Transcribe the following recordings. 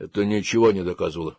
Это ничего не доказывало.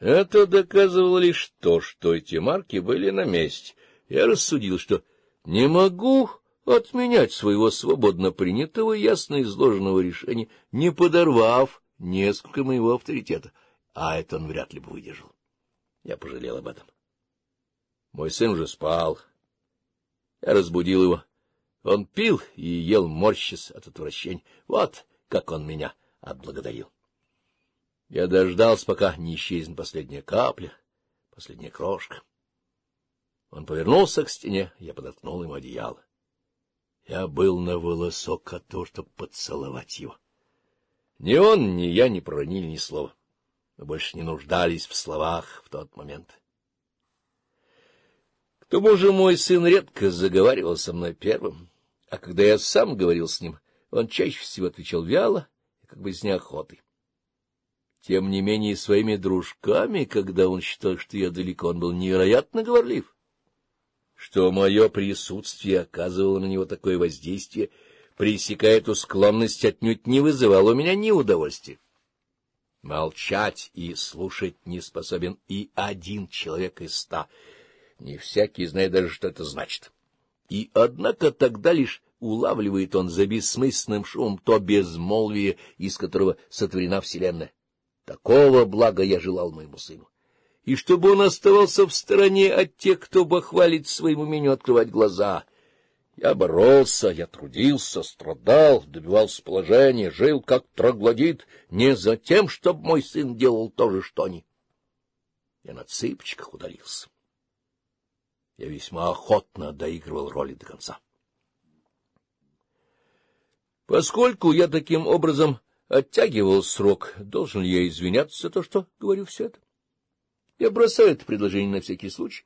Это доказывало лишь то, что эти марки были на месте. Я рассудил, что не могу отменять своего свободно принятого ясно изложенного решения, не подорвав несколько моего авторитета, а это он вряд ли бы выдержал. Я пожалел об этом. Мой сын уже спал. Я разбудил его. Он пил и ел морщис от отвращения. Вот как он меня отблагодарил. Я дождался, пока не исчезнет последняя капля, последняя крошка. Он повернулся к стене, я подоткнул ему одеяло. Я был на волосок от того, чтобы поцеловать его. Ни он, ни я не проронили ни слова. Мы больше не нуждались в словах в тот момент. К тому же мой сын редко заговаривал со мной первым, а когда я сам говорил с ним, он чаще всего отвечал вяло и как бы с неохотой. Тем не менее, своими дружками, когда он считал, что я далеко, он был невероятно говорлив, что мое присутствие оказывало на него такое воздействие, пресекая эту склонность, отнюдь не вызывало у меня ни удовольствия. Молчать и слушать не способен и один человек из ста. Не всякий знает даже, что это значит. И однако тогда лишь улавливает он за бессмысленным шумом то безмолвие, из которого сотворена Вселенная. Такого блага я желал моему сыну. И чтобы он оставался в стороне от тех, кто бахвалит своему умению открывать глаза. Я боролся, я трудился, страдал, добивался положения, жил как троглодит, не за тем, чтобы мой сын делал то же, что они. Я на цыпочках ударился. Я весьма охотно доигрывал роли до конца. Поскольку я таким образом оттягивал срок, должен ли я извиняться за то, что говорю все это? Я бросаю это предложение на всякий случай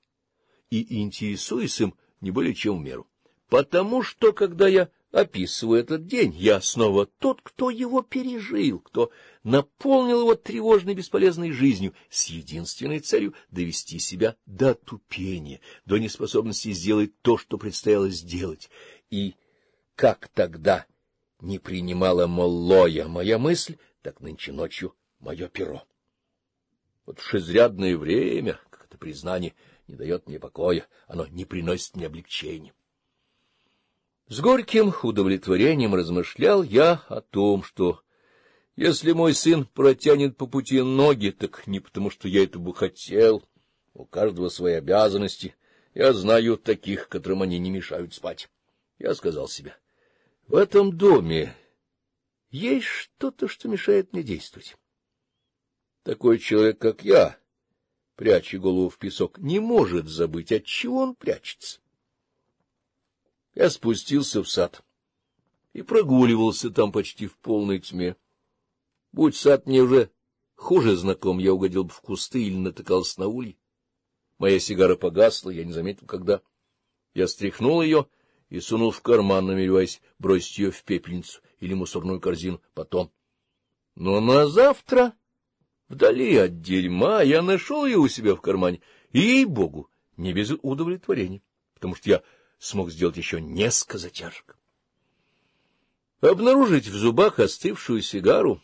и интересуюсь им не более чем в меру, потому что, когда я описываю этот день, я снова тот, кто его пережил, кто наполнил его тревожной бесполезной жизнью с единственной целью довести себя до тупения, до неспособности сделать то, что предстояло сделать. И как тогда не принимала Моллоя моя мысль, так нынче ночью мое перо. Вот уж изрядное время, как это признание, не дает мне покоя, оно не приносит мне облегчения. С горьким удовлетворением размышлял я о том, что если мой сын протянет по пути ноги, так не потому, что я это бы хотел, у каждого свои обязанности, я знаю таких, которым они не мешают спать. Я сказал себе — в этом доме есть что-то, что мешает мне действовать. Такой человек, как я, пряча голову в песок, не может забыть, от чего он прячется. Я спустился в сад и прогуливался там почти в полной тьме. Будь сад мне уже хуже знаком, я угодил бы в кусты или натыкался на улей. Моя сигара погасла, я не заметил, когда. Я стряхнул ее — и, сунул в карман, намереваясь бросить ее в пепельницу или мусорную корзину потом. Но на завтра, вдали от дерьма, я нашел ее у себя в кармане, и, ей-богу, не без удовлетворения, потому что я смог сделать еще несколько затяжек. Обнаружить в зубах остывшую сигару,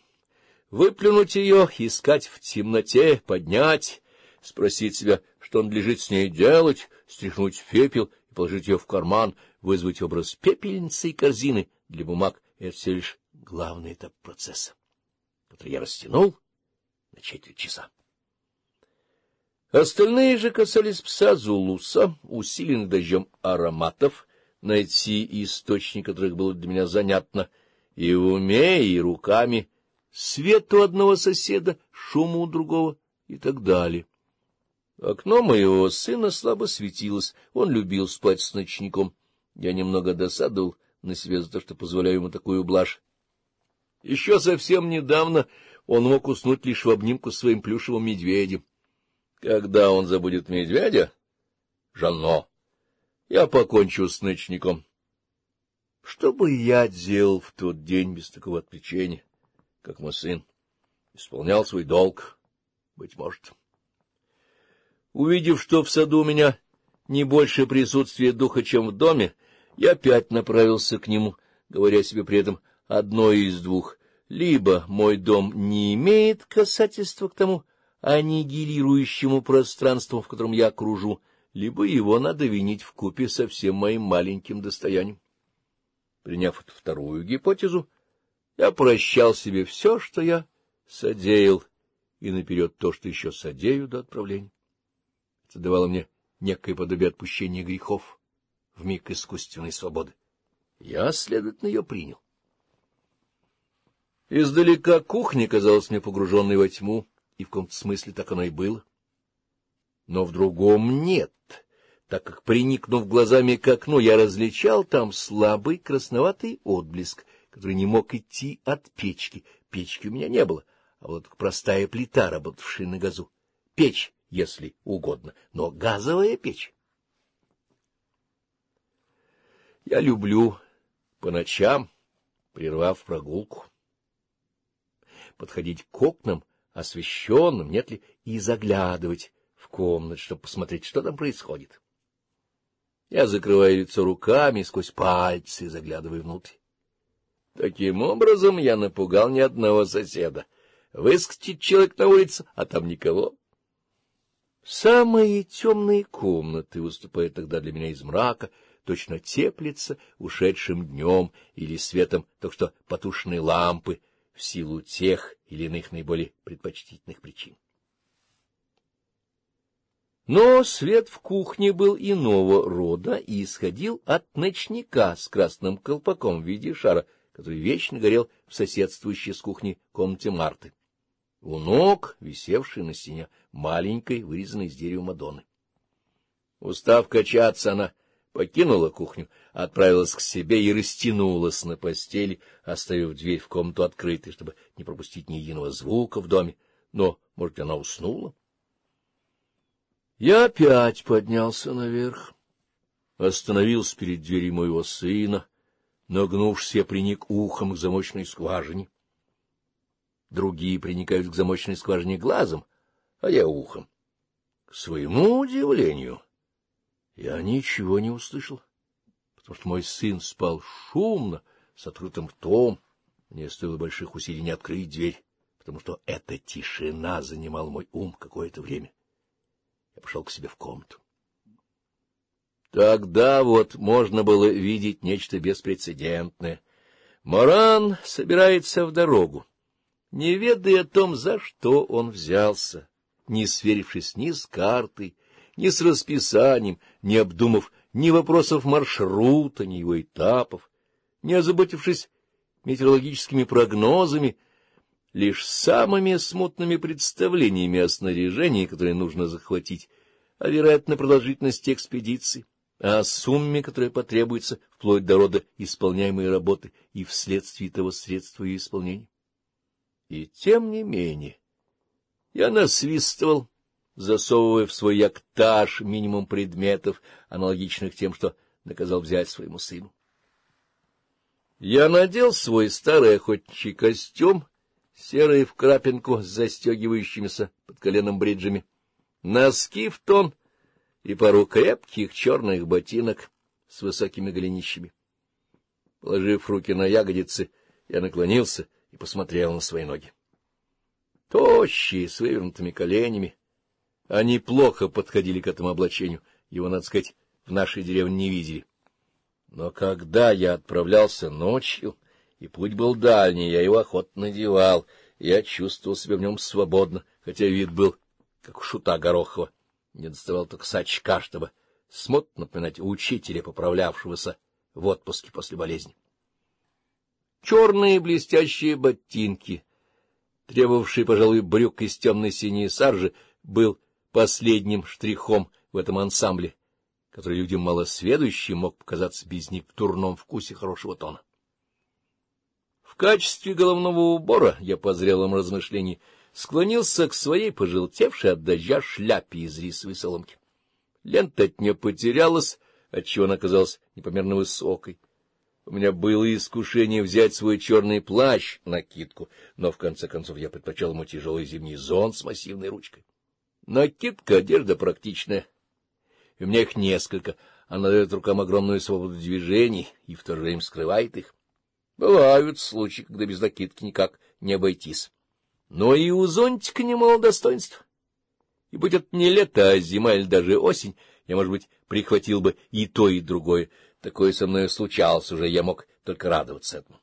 выплюнуть ее, искать в темноте, поднять, спросить себя, что он лежит с ней делать, стряхнуть пепел положить ее в карман, вызвать образ пепельницы и корзины для бумаг — это все лишь главный этап процесса, который я растянул на четверть часа. Остальные же касались пса Зулуса, усиленный дождем ароматов, найти источник которых было для меня занятно, и в уме, и руками, свет у одного соседа, шума у другого и так далее. Окно моего сына слабо светилось, он любил спать с ночником. Я немного досадовал на себя за то, что позволяю ему такую блажь. Еще совсем недавно он мог уснуть лишь в обнимку с своим плюшевым медведем. Когда он забудет медведя? Жанно, я покончу с ночником. Что бы я делал в тот день без такого отвлечения, как мой сын? Исполнял свой долг, быть может. Увидев, что в саду у меня не больше присутствия духа, чем в доме, я опять направился к нему, говоря себе при этом одно из двух. Либо мой дом не имеет касательства к тому аннигилирующему пространству, в котором я кружу, либо его надо винить в купе со всем моим маленьким достоянием. Приняв эту вторую гипотезу, я прощал себе все, что я содеял, и наперед то, что еще содею до отправления что давало мне некое подобие отпущения грехов в миг искусственной свободы. Я, следовательно, ее принял. Издалека кухня казалась мне погруженной во тьму, и в каком-то смысле так оно и было. Но в другом нет, так как, приникнув глазами к окну, я различал там слабый красноватый отблеск, который не мог идти от печки. Печки у меня не было, а вот простая плита, работавшая на газу. Печь если угодно, но газовая печь. Я люблю по ночам, прервав прогулку, подходить к окнам, освещенным, нет ли, и заглядывать в комнат, чтобы посмотреть, что там происходит. Я закрываю лицо руками и сквозь пальцы заглядываю внутрь. Таким образом я напугал ни одного соседа. Выскочит человек на улицу, а там никого. Самые темные комнаты выступают тогда для меня из мрака, точно теплится ушедшим днем или светом только что потушенные лампы в силу тех или иных наиболее предпочтительных причин. Но свет в кухне был иного рода и исходил от ночника с красным колпаком в виде шара, который вечно горел в соседствующей с кухней комнате Марты у ног, висевшей на стене маленькой, вырезанной из дерева Мадонны. Устав качаться, она покинула кухню, отправилась к себе и растянулась на постели, оставив дверь в комнату открытой, чтобы не пропустить ни единого звука в доме. Но, может, она уснула? Я опять поднялся наверх, остановился перед дверью моего сына, нагнувшись, я приник ухом к замочной скважине другие приникают к замочной скважине глазом, а я ухом. К своему удивлению, я ничего не услышал, потому что мой сын спал шумно, с открытым ртом. Мне стоило больших усилий не открыть дверь, потому что эта тишина занимала мой ум какое-то время. Я пошел к себе в комнату. Тогда вот можно было видеть нечто беспрецедентное. Моран собирается в дорогу не ведая о том, за что он взялся, не сверившись ни с картой, ни с расписанием, не обдумав ни вопросов маршрута, ни его этапов, не озаботившись метеорологическими прогнозами, лишь самыми смутными представлениями о снаряжении, которое нужно захватить, а, о вероятной продолжительности экспедиции, а о сумме, которая потребуется вплоть до рода исполняемой работы и вследствие того средства ее исполнения. И тем не менее я насвистывал, засовывая в свой яктаж минимум предметов, аналогичных тем, что наказал взять своему сыну. Я надел свой старый охотничий костюм, серый в крапинку с застегивающимися под коленом бриджами, носки в тон и пару крепких черных ботинок с высокими голенищами. Положив руки на ягодицы, я наклонился — и посмотрела на свои ноги. Тощие, с вывернутыми коленями. Они плохо подходили к этому облачению, его, надо сказать, в нашей деревне не видели. Но когда я отправлялся ночью, и путь был дальний, я его охотно надевал, я чувствовал себя в нем свободно, хотя вид был, как у шута Горохова. Не доставал только сачка, чтобы смог напоминать учителя, поправлявшегося в отпуске после болезни черные блестящие ботинки. Требовавший, пожалуй, брюк из темно-синей саржи был последним штрихом в этом ансамбле, который людям малосведущим мог показаться без них в дурном вкусе хорошего тона. В качестве головного убора я по зрелым размышлениям склонился к своей пожелтевшей от дождя шляпе из рисовой соломки. Лента от нее потерялась, отчего она казалась непомерно высокой. У меня было искушение взять свой черный плащ, накидку, но в конце концов я предпочел ему тяжелый зимний зонт с массивной ручкой. Накидка — одежда практичная. И у меня их несколько. Она дает рукам огромную свободу движений и в то же время скрывает их. Бывают случаи, когда без накидки никак не обойтись. Но и у зонтика немало достоинств. И будет не лето, а зима или даже осень — я, может быть, прихватил бы и то, и другое. Такое со мной случалось уже, я мог только радоваться этому.